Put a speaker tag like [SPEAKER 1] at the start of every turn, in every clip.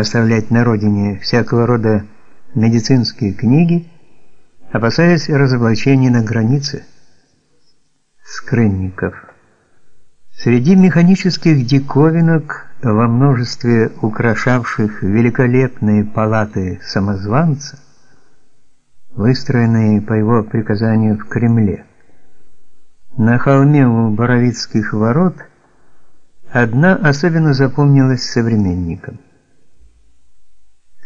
[SPEAKER 1] оставлять на родине всякого рода медицинские книги, опасаясь разоблачения на границе. Скрынников. Среди механических диковинок во множестве украшавших великолепные палаты самозванца, выстроенные по его приказанию в Кремле, на холме у Боровицких ворот одна особенно запомнилась современникам.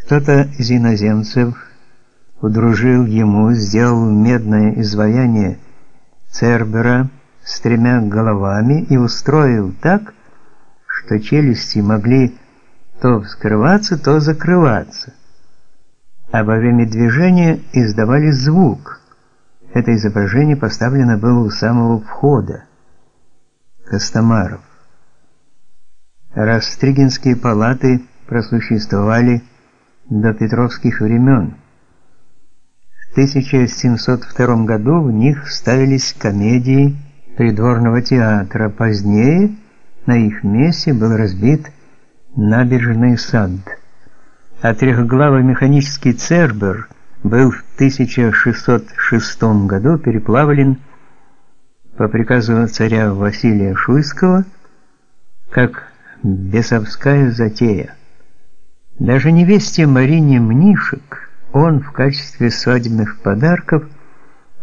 [SPEAKER 1] Кто-то из иноземцев удружил ему, сделал медное изваяние Цербера с тремя головами и устроил так, что челюсти могли то вскрываться, то закрываться, а во время движения издавали звук. Это изображение поставлено было у самого входа. Костомаров. Растригинские палаты просуществовали до петровских времен. В 1702 году в них ставились комедии придворного театра. Позднее на их месте был разбит набережный сад. А трехглавый механический Цербер был в 1606 году переплавлен по приказу царя Василия Шуйского как бесовская затея. Даже невесте Марине Мнишек он в качестве свадебных подарков,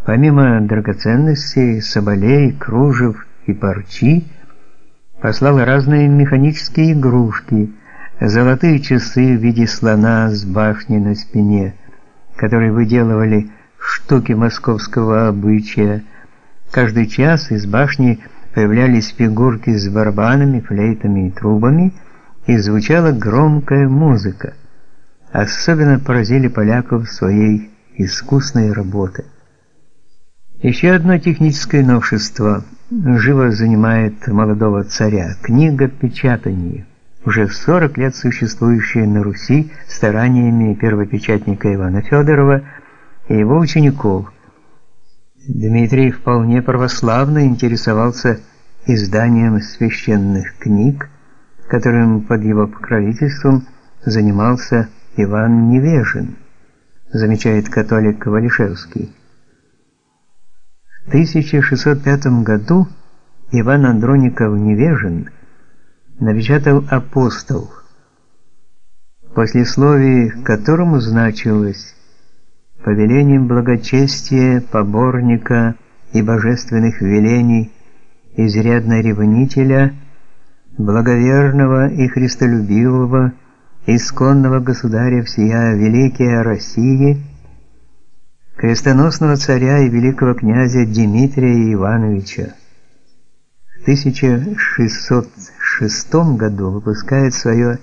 [SPEAKER 1] помимо драгоценностей, соболей, кружев и парчи, послал разные механические игрушки, золотые часы в виде слона с башней на спине, которые выделывали штуки московского обычая. Каждый час из башни появлялись фигурки с барабанами, флейтами и трубами, и звучала громкая музыка. Особенно поразили поляков своей искусной работой. Еще одно техническое новшество живо занимает молодого царя – книга печатания, уже 40 лет существующая на Руси стараниями первопечатника Ивана Федорова и его учеников. Дмитрий вполне православно интересовался изданием священных книг, которым под его покровительством занимался Иван Невежин, замечает католик Валишевский. В 1605 году Иван Андроников Невежин напечатал «Апостол», послесловие к которому значилось «Повелением благочестия, поборника и божественных велений, изрядно ревнителя – благоверного и христолюбивого, исконного государя всея Великая России, крестоносного царя и великого князя Дмитрия Ивановича. В 1606 году выпускает свое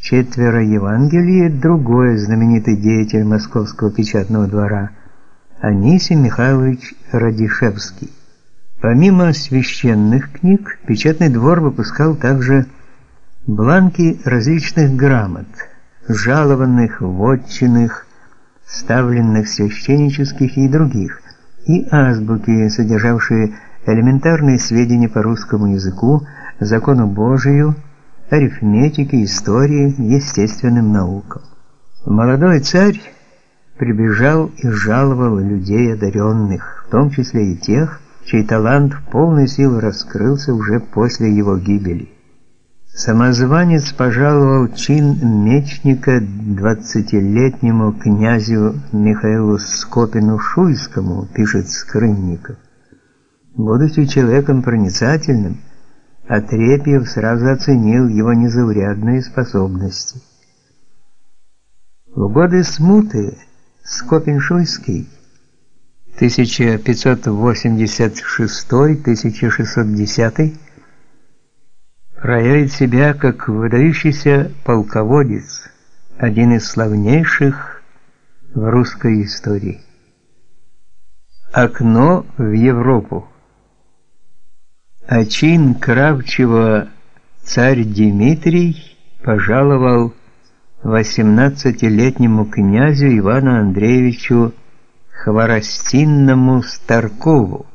[SPEAKER 1] четверо Евангелие другой знаменитый деятель Московского печатного двора Анисий Михайлович Радишевский. Помимо священных книг, печатный двор выпускал также бланки различных грамот, жалованных, вотчинных, ставленных священнических и других, и азбуки, содержавшие элементарные сведения по русскому языку, закону Божию, арифметике, истории, естественным наукам. Молодой царь прибежал и жаловал людей одаренных, в том числе и тех, чей талант в полной силе раскрылся уже после его гибели. Самозванец пожаловал чин мечника двадцатилетнему князю Михаилу Скопину-Шуйскому, пишет Скрынников. Будучи человеком проницательным, Отрепьев сразу оценил его незаурядные способности. В годы смуты Скопин-Шуйский 1586-1610 проявит себя как выдающийся полководец, один из славнейших в русской истории. Окно в Европу. А чин Кравчева царь Дмитрий пожаловал 18-летнему князю Ивану Андреевичу Хворостинному Старкову.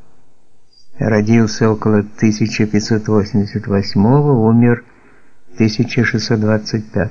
[SPEAKER 1] Родился около 1588 умер в 1625